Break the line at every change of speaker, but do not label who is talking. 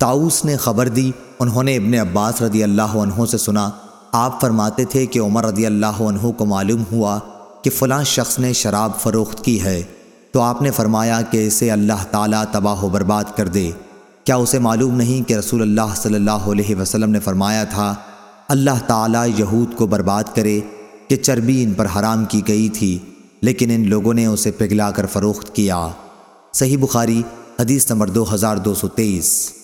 تاؤس نے خبر دی، انہوں نے ابن عباس رضی اللہ عنہ سے سنا۔ آپ فرماتے تھے کہ عمر رضی اللہ عنہ کو معلوم ہوا کہ فلاں شخص نے شراب فروخت کی ہے۔ تو آپ نے فرمایا کہ اسے اللہ تعالیٰ تباہ و برباد کر دے۔ کیا اسے معلوم نہیں کہ رسول اللہ صلی اللہ علیہ وسلم نے فرمایا تھا، اللہ تعالیٰ یہود کو برباد کرے کہ چربی ان پر حرام کی گئی تھی، لیکن ان لوگوں نے اسے پگھلا کر فروخت کیا۔ صحیح بخاری، حدیث نمبر دو ہزار دو سو تیئیس۔